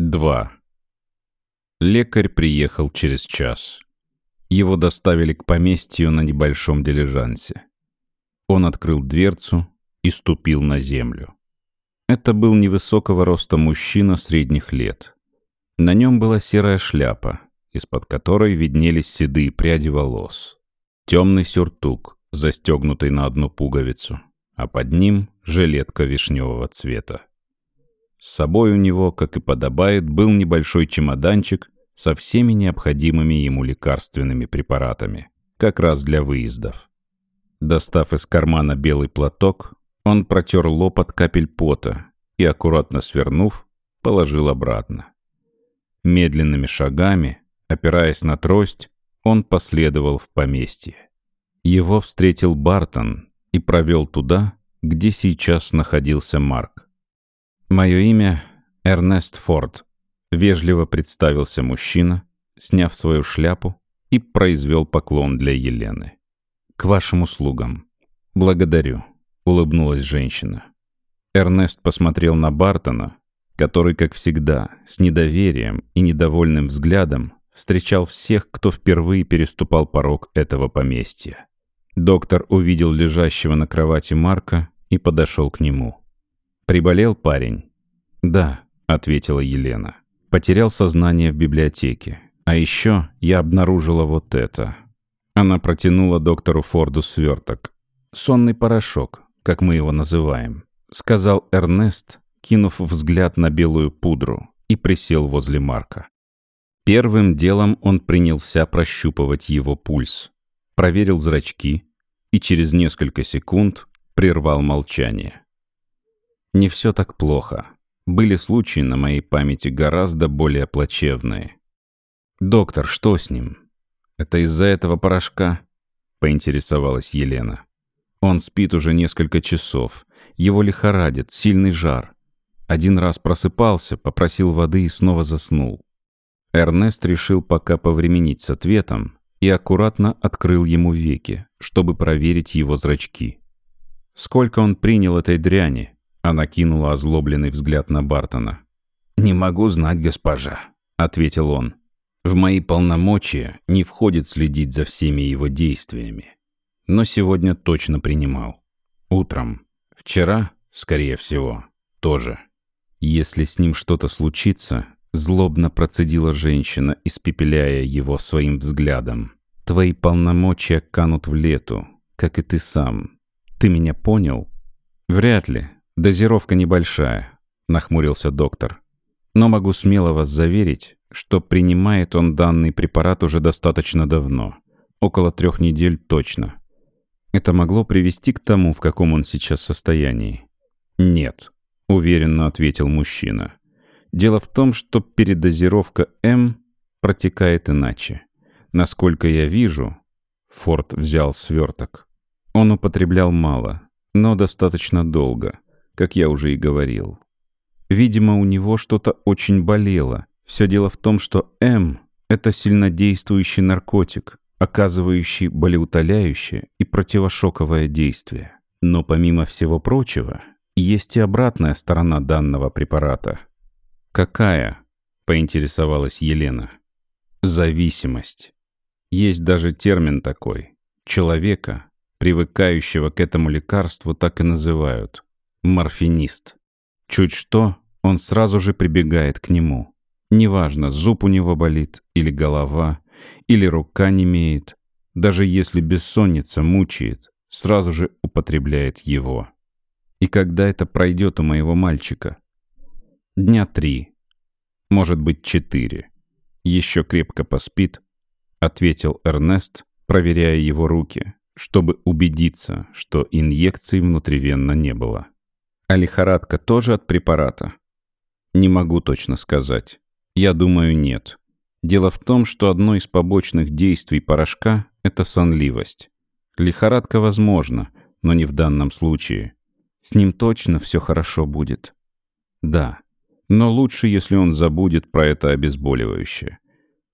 2. Лекарь приехал через час. Его доставили к поместью на небольшом дилижансе. Он открыл дверцу и ступил на землю. Это был невысокого роста мужчина средних лет. На нем была серая шляпа, из-под которой виднелись седые пряди волос. Темный сюртук, застегнутый на одну пуговицу, а под ним жилетка вишневого цвета. С собой у него, как и подобает, был небольшой чемоданчик со всеми необходимыми ему лекарственными препаратами, как раз для выездов. Достав из кармана белый платок, он протер лоб от капель пота и, аккуратно свернув, положил обратно. Медленными шагами, опираясь на трость, он последовал в поместье. Его встретил Бартон и провел туда, где сейчас находился Марк. «Мое имя Эрнест Форд», — вежливо представился мужчина, сняв свою шляпу и произвел поклон для Елены. «К вашим услугам». «Благодарю», — улыбнулась женщина. Эрнест посмотрел на Бартона, который, как всегда, с недоверием и недовольным взглядом встречал всех, кто впервые переступал порог этого поместья. Доктор увидел лежащего на кровати Марка и подошел к нему. «Приболел парень?» «Да», — ответила Елена. «Потерял сознание в библиотеке. А еще я обнаружила вот это». Она протянула доктору Форду сверток. «Сонный порошок, как мы его называем», — сказал Эрнест, кинув взгляд на белую пудру, и присел возле Марка. Первым делом он принялся прощупывать его пульс, проверил зрачки и через несколько секунд прервал молчание. Не все так плохо. Были случаи на моей памяти гораздо более плачевные. «Доктор, что с ним?» «Это из-за этого порошка?» — поинтересовалась Елена. «Он спит уже несколько часов. Его лихорадит, сильный жар. Один раз просыпался, попросил воды и снова заснул». Эрнест решил пока повременить с ответом и аккуратно открыл ему веки, чтобы проверить его зрачки. Сколько он принял этой дряни? Она кинула озлобленный взгляд на Бартона. «Не могу знать, госпожа», — ответил он. «В мои полномочия не входит следить за всеми его действиями. Но сегодня точно принимал. Утром. Вчера, скорее всего, тоже. Если с ним что-то случится, злобно процедила женщина, испепеляя его своим взглядом. Твои полномочия канут в лету, как и ты сам. Ты меня понял? Вряд ли, «Дозировка небольшая», — нахмурился доктор. «Но могу смело вас заверить, что принимает он данный препарат уже достаточно давно. Около трех недель точно. Это могло привести к тому, в каком он сейчас состоянии?» «Нет», — уверенно ответил мужчина. «Дело в том, что передозировка М протекает иначе. Насколько я вижу...» Форд взял сверток. Он употреблял мало, но достаточно долго — как я уже и говорил. Видимо, у него что-то очень болело. Все дело в том, что М — это сильнодействующий наркотик, оказывающий болеутоляющее и противошоковое действие. Но помимо всего прочего, есть и обратная сторона данного препарата. «Какая?» — поинтересовалась Елена. «Зависимость. Есть даже термин такой. Человека, привыкающего к этому лекарству, так и называют морфинист. Чуть что, он сразу же прибегает к нему. Неважно, зуб у него болит, или голова, или рука не имеет. Даже если бессонница мучает, сразу же употребляет его. И когда это пройдет у моего мальчика? Дня три. Может быть, четыре. Еще крепко поспит, ответил Эрнест, проверяя его руки, чтобы убедиться, что инъекций внутривенно не было. А лихорадка тоже от препарата? Не могу точно сказать. Я думаю, нет. Дело в том, что одно из побочных действий порошка – это сонливость. Лихорадка возможна, но не в данном случае. С ним точно все хорошо будет. Да, но лучше, если он забудет про это обезболивающее.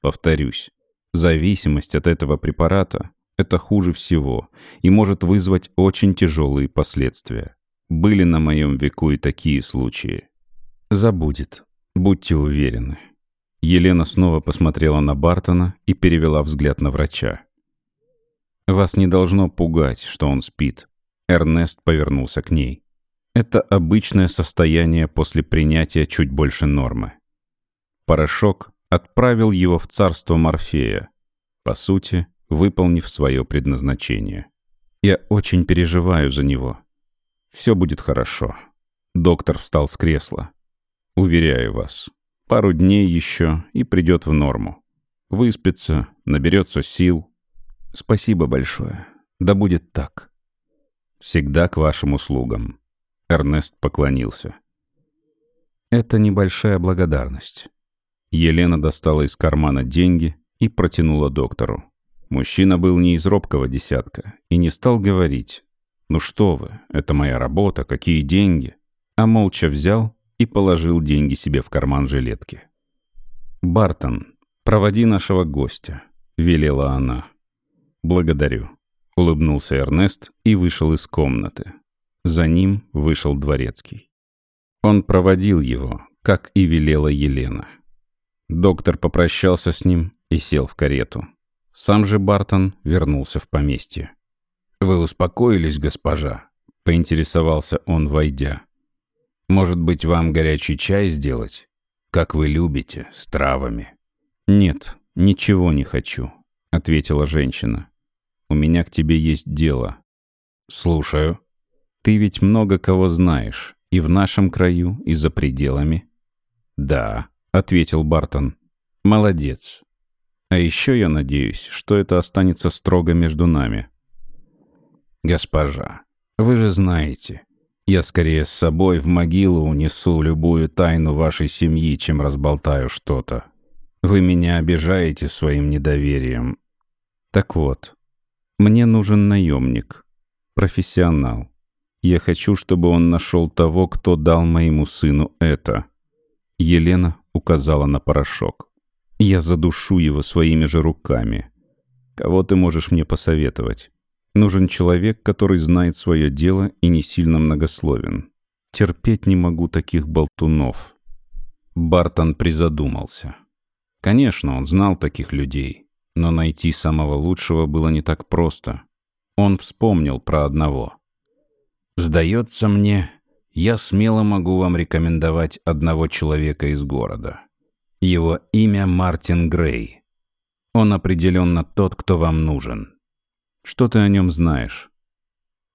Повторюсь, зависимость от этого препарата – это хуже всего и может вызвать очень тяжелые последствия. Были на моем веку и такие случаи. Забудет. Будьте уверены. Елена снова посмотрела на Бартона и перевела взгляд на врача. Вас не должно пугать, что он спит. Эрнест повернулся к ней. Это обычное состояние после принятия чуть больше нормы. Порошок отправил его в царство Морфея, по сути, выполнив свое предназначение. Я очень переживаю за него. Все будет хорошо. Доктор встал с кресла. Уверяю вас, пару дней еще и придет в норму. Выспится, наберется сил. Спасибо большое. Да будет так. Всегда к вашим услугам. Эрнест поклонился. Это небольшая благодарность. Елена достала из кармана деньги и протянула доктору. Мужчина был не из робкого десятка и не стал говорить «Ну что вы, это моя работа, какие деньги?» а молча взял и положил деньги себе в карман жилетки. «Бартон, проводи нашего гостя», — велела она. «Благодарю», — улыбнулся Эрнест и вышел из комнаты. За ним вышел дворецкий. Он проводил его, как и велела Елена. Доктор попрощался с ним и сел в карету. Сам же Бартон вернулся в поместье. «Вы успокоились, госпожа?» — поинтересовался он, войдя. «Может быть, вам горячий чай сделать? Как вы любите, с травами?» «Нет, ничего не хочу», — ответила женщина. «У меня к тебе есть дело». «Слушаю». «Ты ведь много кого знаешь, и в нашем краю, и за пределами». «Да», — ответил Бартон. «Молодец. А еще я надеюсь, что это останется строго между нами. Госпожа, вы же знаете, я скорее с собой в могилу унесу любую тайну вашей семьи, чем разболтаю что-то. Вы меня обижаете своим недоверием. Так вот, мне нужен наемник, профессионал. Я хочу, чтобы он нашел того, кто дал моему сыну это. Елена указала на порошок. Я задушу его своими же руками. Кого ты можешь мне посоветовать? Нужен человек, который знает свое дело и не сильно многословен. Терпеть не могу таких болтунов. Бартон призадумался. Конечно, он знал таких людей, но найти самого лучшего было не так просто. Он вспомнил про одного. «Сдается мне, я смело могу вам рекомендовать одного человека из города. Его имя Мартин Грей. Он определенно тот, кто вам нужен. Что ты о нем знаешь?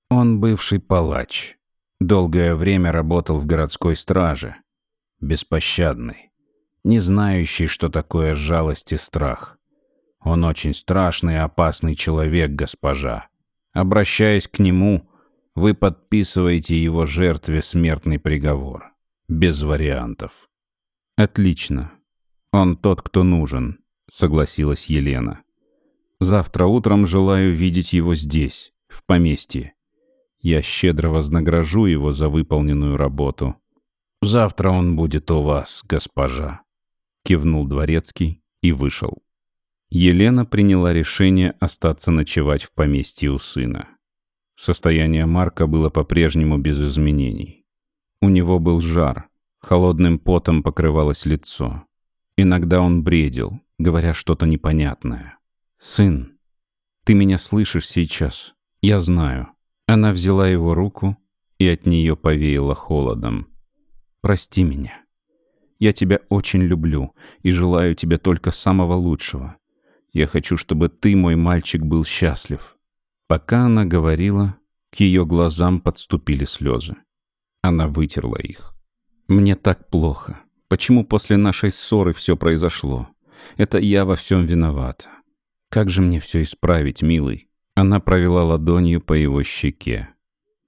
Он бывший палач. Долгое время работал в городской страже. Беспощадный. Не знающий, что такое жалость и страх. Он очень страшный и опасный человек, госпожа. Обращаясь к нему, вы подписываете его жертве смертный приговор. Без вариантов. Отлично. «Он тот, кто нужен», — согласилась Елена. «Завтра утром желаю видеть его здесь, в поместье. Я щедро вознагражу его за выполненную работу». «Завтра он будет у вас, госпожа», — кивнул дворецкий и вышел. Елена приняла решение остаться ночевать в поместье у сына. Состояние Марка было по-прежнему без изменений. У него был жар, холодным потом покрывалось лицо. Иногда он бредил, говоря что-то непонятное. «Сын, ты меня слышишь сейчас? Я знаю». Она взяла его руку и от нее повеяло холодом. «Прости меня. Я тебя очень люблю и желаю тебе только самого лучшего. Я хочу, чтобы ты, мой мальчик, был счастлив». Пока она говорила, к ее глазам подступили слезы. Она вытерла их. «Мне так плохо. Почему после нашей ссоры все произошло? Это я во всем виновата. Как же мне все исправить, милый?» Она провела ладонью по его щеке.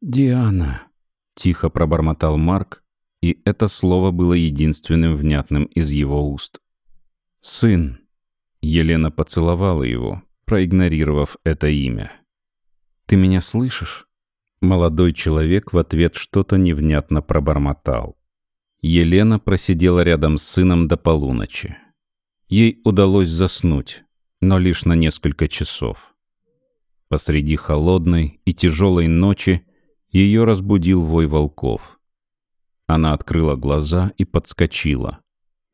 «Диана», — тихо пробормотал Марк, и это слово было единственным внятным из его уст. «Сын». Елена поцеловала его, проигнорировав это имя. «Ты меня слышишь?» Молодой человек в ответ что-то невнятно пробормотал. Елена просидела рядом с сыном до полуночи. Ей удалось заснуть, но лишь на несколько часов. Посреди холодной и тяжелой ночи ее разбудил вой волков. Она открыла глаза и подскочила.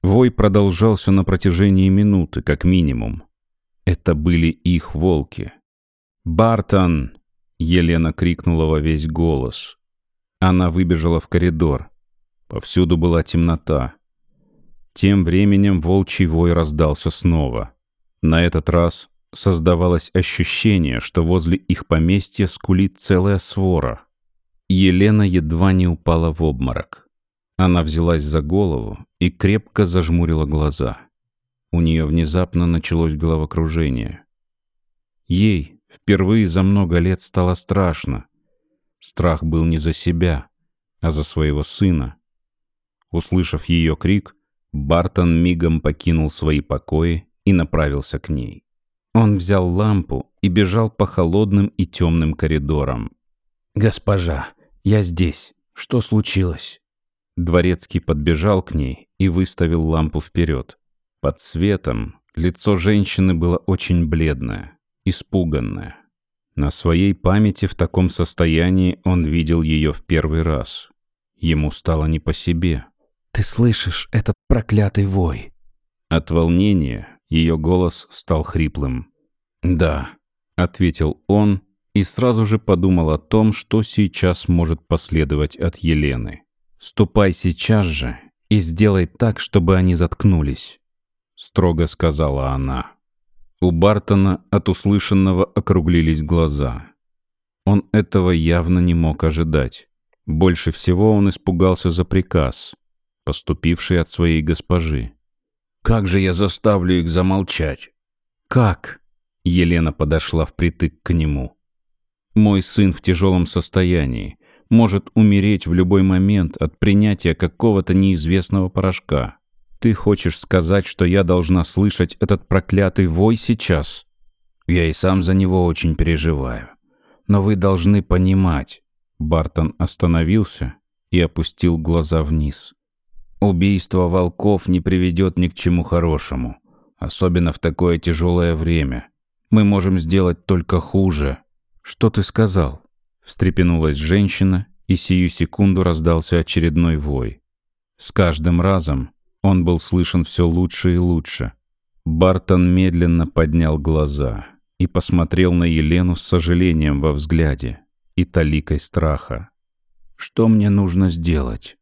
Вой продолжался на протяжении минуты, как минимум. Это были их волки. «Бартон!» — Елена крикнула во весь голос. Она выбежала в коридор. Повсюду была темнота. Тем временем волчий вой раздался снова. На этот раз создавалось ощущение, что возле их поместья скулит целая свора. Елена едва не упала в обморок. Она взялась за голову и крепко зажмурила глаза. У нее внезапно началось головокружение. Ей впервые за много лет стало страшно. Страх был не за себя, а за своего сына. Услышав ее крик, Бартон мигом покинул свои покои и направился к ней. Он взял лампу и бежал по холодным и темным коридорам. «Госпожа, я здесь. Что случилось?» Дворецкий подбежал к ней и выставил лампу вперед. Под светом лицо женщины было очень бледное, испуганное. На своей памяти в таком состоянии он видел ее в первый раз. Ему стало не по себе. «Ты слышишь этот проклятый вой?» От волнения ее голос стал хриплым. «Да», — ответил он и сразу же подумал о том, что сейчас может последовать от Елены. «Ступай сейчас же и сделай так, чтобы они заткнулись», — строго сказала она. У Бартона от услышанного округлились глаза. Он этого явно не мог ожидать. Больше всего он испугался за приказ, поступивший от своей госпожи. «Как же я заставлю их замолчать?» «Как?» — Елена подошла впритык к нему. «Мой сын в тяжелом состоянии может умереть в любой момент от принятия какого-то неизвестного порошка. Ты хочешь сказать, что я должна слышать этот проклятый вой сейчас? Я и сам за него очень переживаю. Но вы должны понимать. Бартон остановился и опустил глаза вниз. Убийство волков не приведет ни к чему хорошему. Особенно в такое тяжелое время. Мы можем сделать только хуже. Что ты сказал? Встрепенулась женщина, и сию секунду раздался очередной вой. С каждым разом он был слышен все лучше и лучше. Бартон медленно поднял глаза и посмотрел на Елену с сожалением во взгляде и таликой страха. «Что мне нужно сделать?»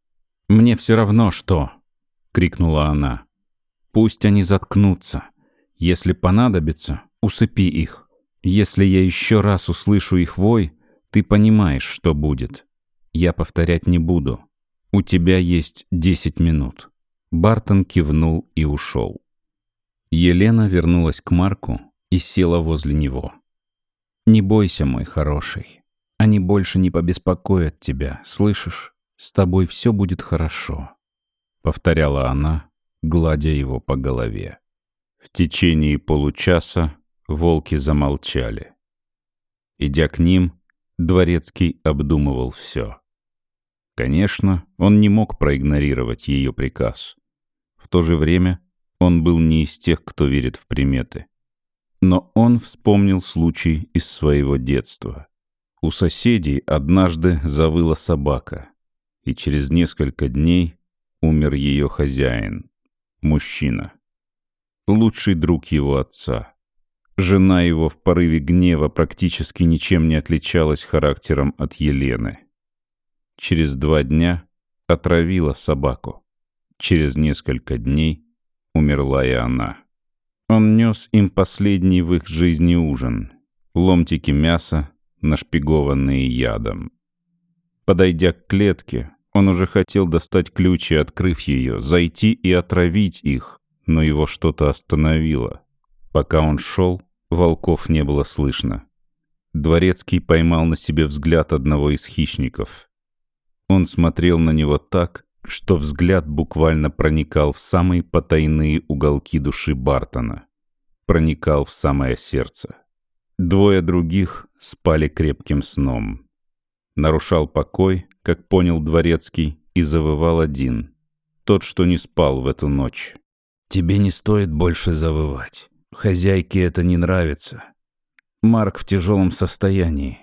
«Мне все равно, что!» — крикнула она. «Пусть они заткнутся. Если понадобится, усыпи их. Если я еще раз услышу их вой, ты понимаешь, что будет. Я повторять не буду. У тебя есть десять минут». Бартон кивнул и ушел. Елена вернулась к Марку и села возле него. «Не бойся, мой хороший. Они больше не побеспокоят тебя, слышишь? С тобой все будет хорошо», — повторяла она, гладя его по голове. В течение получаса волки замолчали. Идя к ним, Дворецкий обдумывал все. Конечно, он не мог проигнорировать ее приказ. В то же время он был не из тех, кто верит в приметы. Но он вспомнил случай из своего детства. У соседей однажды завыла собака, и через несколько дней умер ее хозяин, мужчина, лучший друг его отца. Жена его в порыве гнева практически ничем не отличалась характером от Елены. Через два дня отравила собаку. Через несколько дней умерла и она. Он нес им последний в их жизни ужин. Ломтики мяса, нашпигованные ядом. Подойдя к клетке, он уже хотел достать ключи, открыв ее, зайти и отравить их, но его что-то остановило. Пока он шел, волков не было слышно. Дворецкий поймал на себе взгляд одного из хищников. Он смотрел на него так, что взгляд буквально проникал в самые потайные уголки души Бартона. Проникал в самое сердце. Двое других спали крепким сном. Нарушал покой, как понял Дворецкий, и завывал один. Тот, что не спал в эту ночь. «Тебе не стоит больше завывать. Хозяйке это не нравится. Марк в тяжелом состоянии.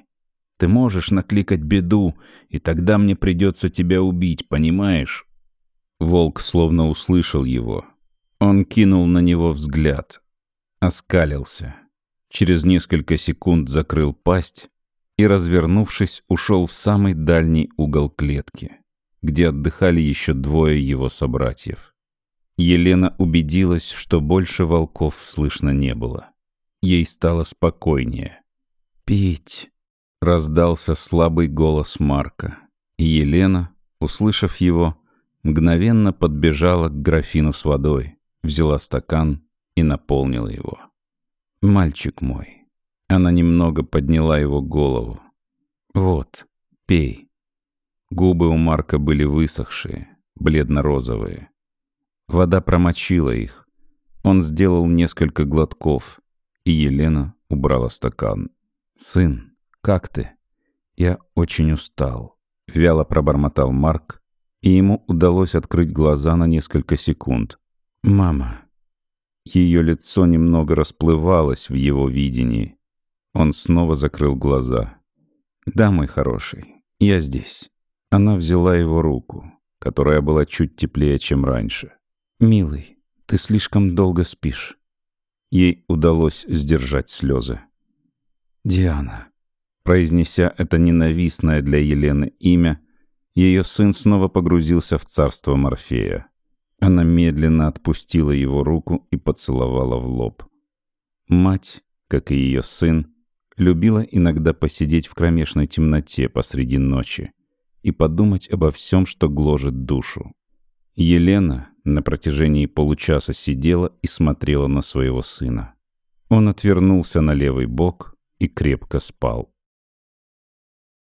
Ты можешь накликать беду, и тогда мне придется тебя убить, понимаешь?» Волк словно услышал его, Он кинул на него взгляд, оскалился. Через несколько секунд закрыл пасть и, развернувшись, ушел в самый дальний угол клетки, где отдыхали еще двое его собратьев. Елена убедилась, что больше волков слышно не было. Ей стало спокойнее. «Пить!» — раздался слабый голос Марка, и Елена, услышав его, мгновенно подбежала к графину с водой, взяла стакан и наполнила его. «Мальчик мой!» Она немного подняла его голову. «Вот, пей». Губы у Марка были высохшие, бледно-розовые. Вода промочила их. Он сделал несколько глотков, и Елена убрала стакан. «Сын, как ты?» «Я очень устал», — вяло пробормотал Марк, и ему удалось открыть глаза на несколько секунд. «Мама». Ее лицо немного расплывалось в его видении. Он снова закрыл глаза. «Да, мой хороший, я здесь». Она взяла его руку, которая была чуть теплее, чем раньше. «Милый, ты слишком долго спишь». Ей удалось сдержать слезы. «Диана». Произнеся это ненавистное для Елены имя, ее сын снова погрузился в царство Морфея. Она медленно отпустила его руку и поцеловала в лоб. Мать, как и ее сын, любила иногда посидеть в кромешной темноте посреди ночи и подумать обо всем, что гложет душу. Елена на протяжении получаса сидела и смотрела на своего сына. Он отвернулся на левый бок и крепко спал.